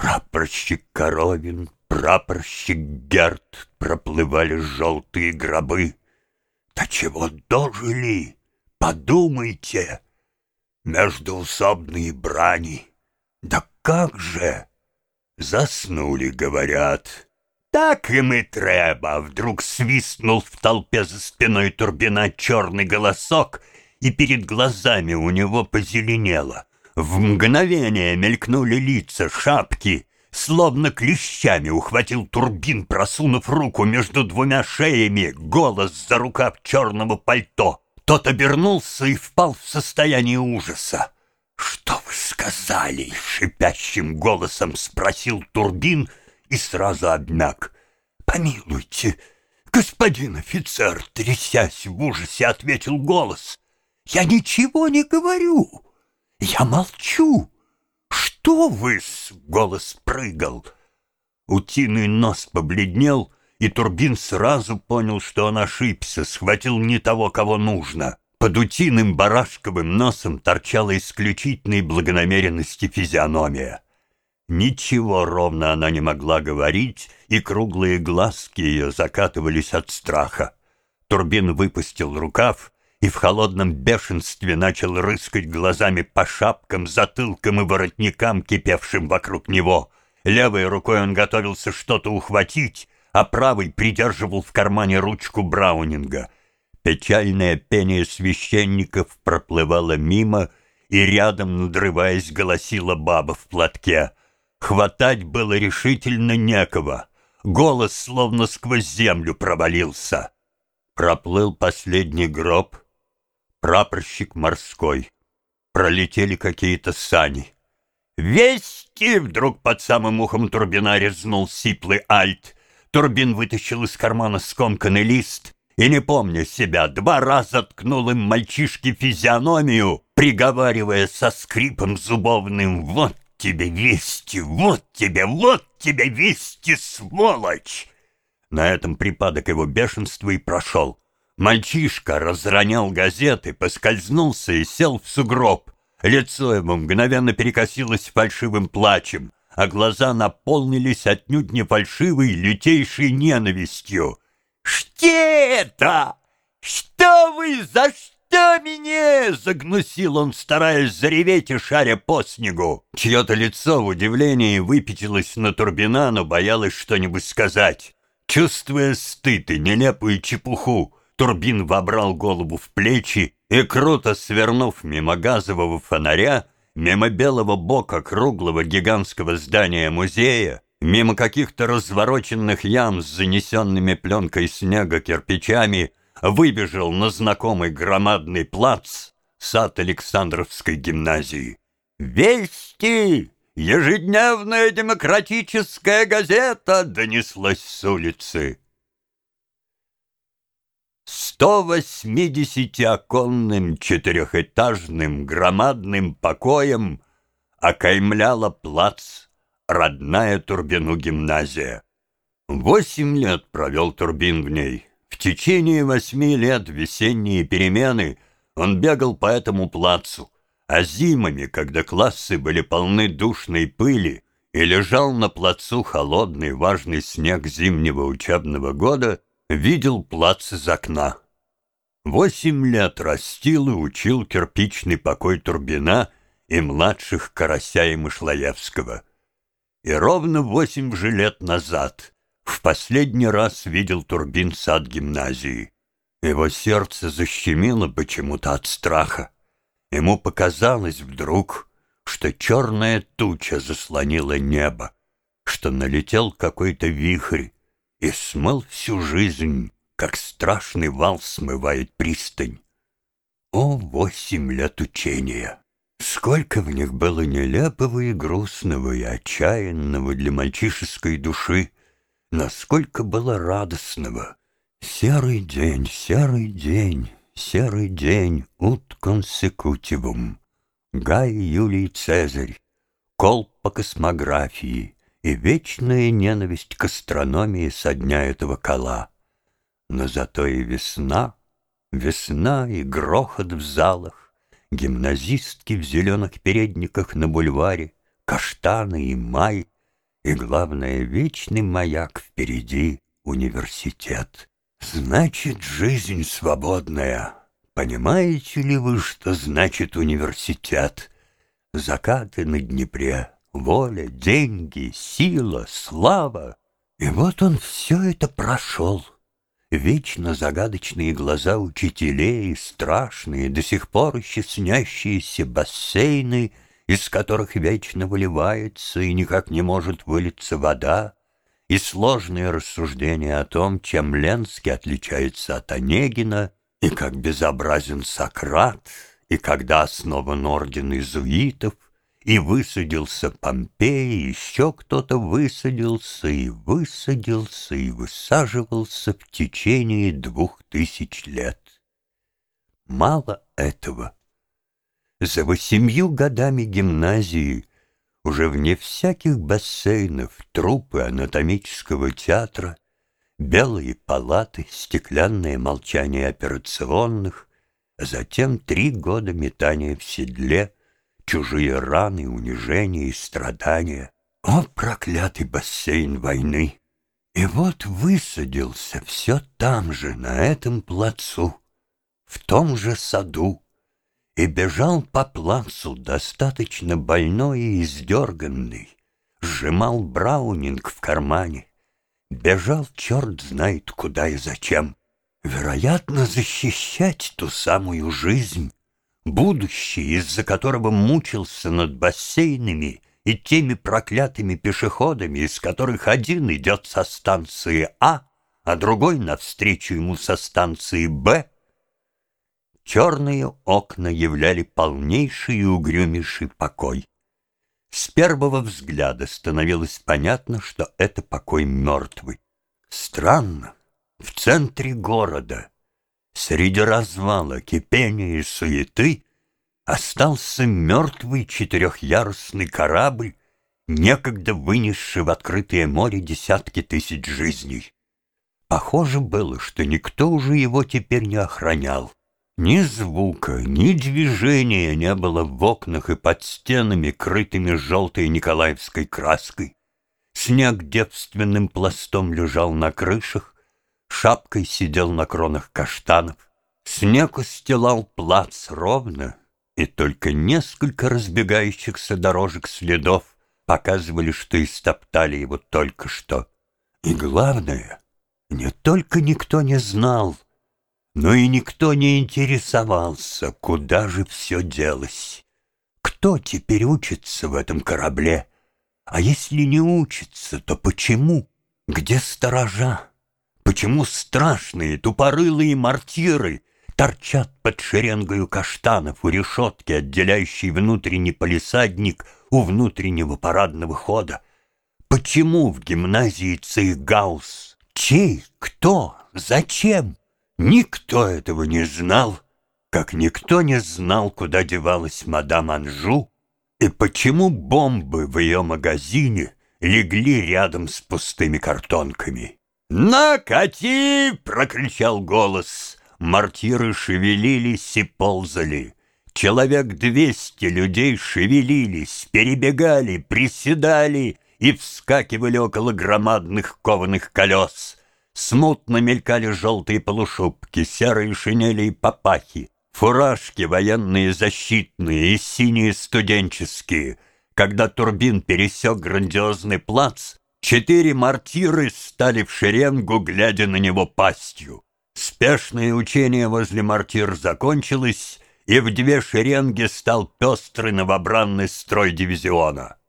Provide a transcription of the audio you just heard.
Прапорщик Коровин, прапорщик Герт Проплывали желтые гробы. Да чего дожили, подумайте, Междуусобные брани. Да как же! Заснули, говорят. Так им и треба. Вдруг свистнул в толпе за спиной Турбина черный голосок, и перед глазами у него позеленело. В мгновение мелькнули лица, шапки. Словно клещами ухватил Турбин, просунув руку между двумя шеями, голос за рукав черного пальто. Тот обернулся и впал в состояние ужаса. «Что вы сказали?» — шипящим голосом спросил Турбин и сразу обмяк. «Помилуйте, господин офицер!» — трясясь в ужасе, ответил голос. «Я ничего не говорю!» Я молчу. Что вы-с? Голос прыгал. Утиный нос побледнел, и Турбин сразу понял, что он ошибся, схватил не того, кого нужно. Под утиным барашковым носом торчала исключительной благонамеренности физиономия. Ничего ровно она не могла говорить, и круглые глазки ее закатывались от страха. Турбин выпустил рукав, и в холодном бешенстве начал рыскать глазами по шапкам, затылкам и воротникам, кипевшим вокруг него. Левой рукой он готовился что-то ухватить, а правой придерживал в кармане ручку Браунинга. Печальное пение священников проплывало мимо, и рядом, надрываясь, голосила баба в платке. Хватать было решительно некого. Голос словно сквозь землю провалился. Проплыл последний гроб — прапорщик морской. Пролетели какие-то сани. «Вести!» — вдруг под самым ухом Турбина резнул сиплый альт. Турбин вытащил из кармана скомканный лист и, не помня себя, два раза ткнул им мальчишке физиономию, приговаривая со скрипом зубовным «Вот тебе вести! Вот тебе! Вот тебе вести, сволочь!» На этом припадок его бешенства и прошел. Мальчишка разронял газеты, поскользнулся и сел в сугроб. Лицо его мгновенно перекосилось фальшивым плачем, а глаза наполнились отнюдь не фальшивой, лютейшей ненавистью. «Что это? Что вы? За что меня?» — загнусил он, стараясь зареветь и шаря по снегу. Чье-то лицо в удивлении выпятилось на Турбина, но боялось что-нибудь сказать. Чувствуя стыд и нелепую чепуху, Турбин вобрал голову в плечи и, круто свернув мимо газового фонаря, мимо белого бока круглого гигантского здания музея, мимо каких-то развороченных ям с занесенными пленкой снега кирпичами, выбежал на знакомый громадный плац, сад Александровской гимназии. «Вести! Ежедневная демократическая газета!» донеслась с улицы. 180-оконным четырехэтажным громадным покоем окаймляла плац родная Турбину гимназия. Восемь лет провел Турбин в ней. В течение восьми лет весенние перемены он бегал по этому плацу, а зимами, когда классы были полны душной пыли, и лежал на плацу холодный важный снег зимнего учебного года, видел плац из окна. Восемь лет растил и учил кирпичный покой Турбина и младших Карася и Мышлоевского. И ровно восемь же лет назад в последний раз видел Турбин сад гимназии. Его сердце защемило почему-то от страха. Ему показалось вдруг, что черная туча заслонила небо, что налетел какой-то вихрь, и смыл всю жизнь, как страшный вал смывает пристань. О, восемь лет учения! Сколько в них было нелепого и грустного, и отчаянного для мальчишеской души, насколько было радостного. Серый день, серый день, серый день, ут консекутивум. Гай Юлий Цезарь, кол по космографии, и вечная ненависть к астрономии со дня этого кола. Но зато и весна, весна и грохот в залах, гимназистки в зеленых передниках на бульваре, каштаны и май, И, главное, вечный маяк впереди — университет. Значит, жизнь свободная. Понимаете ли вы, что значит университет? Закаты на Днепре, воля, деньги, сила, слава. И вот он все это прошел. Вечно загадочные глаза учителей, страшные, до сих пор еще снящиеся бассейны, из которых вечно выливается и никак не может вылиться вода, и сложные рассуждения о том, чем Ленский отличается от Онегина, и как безобразен Сократ, и когда основан орден иезуитов — и высадился Помпей, еще кто-то высадился и высадился и высаживался в течение двух тысяч лет. Мало этого. За восемью годами гимназии, уже вне всяких бассейнов, трупы анатомического театра, белые палаты, стеклянное молчание операционных, а затем три года метания в седле — чужие раны, унижения и страдания. О, проклятый бассейн войны! И вот высадился все там же, на этом плацу, в том же саду, и бежал по плацу, достаточно больной и издерганный, сжимал браунинг в кармане, бежал черт знает куда и зачем. Вероятно, защищать ту самую жизнь, будущее, из-за которого мучился над бассейнами и теми проклятыми пешеходами, из которых один идет со станции А, а другой навстречу ему со станции Б, черные окна являли полнейший и угрюмейший покой. С первого взгляда становилось понятно, что это покой мертвый. Странно, в центре города — Среди развала, кипения и суеты Остался мертвый четырехъярусный корабль, Некогда вынесший в открытое море десятки тысяч жизней. Похоже было, что никто уже его теперь не охранял. Ни звука, ни движения не было в окнах и под стенами, крытыми желтой николаевской краской. Снег девственным пластом лежал на крышах, шапкой сидел на кронах каштанов. Снег устилал плац ровно, и только несколько разбегающихся дорожек следов показывали, что истоптали его только что. И главное, не только никто не знал, но и никто не интересовался, куда же все делось. Кто теперь учится в этом корабле? А если не учится, то почему? Где сторожа? Почему страшные тупорылые мортиры торчат под шеренгою каштанов у решетки, отделяющей внутренний полисадник у внутреннего парадного хода? Почему в гимназии Цейгаус? Чей? Кто? Зачем? Никто этого не знал, как никто не знал, куда девалась мадам Анжу, и почему бомбы в ее магазине легли рядом с пустыми картонками. «Накати!» — прокричал голос. Мортиры шевелились и ползали. Человек двести людей шевелились, перебегали, приседали и вскакивали около громадных кованых колес. Смутно мелькали желтые полушубки, серые шинели и папахи, фуражки военные защитные и синие студенческие. Когда Турбин пересек грандиозный плац, Четыре мортиры стали в шеренгу, глядя на него пастью. Спешное учение возле мортир закончилось, и в две шеренги стал пестрый новобранный строй дивизиона.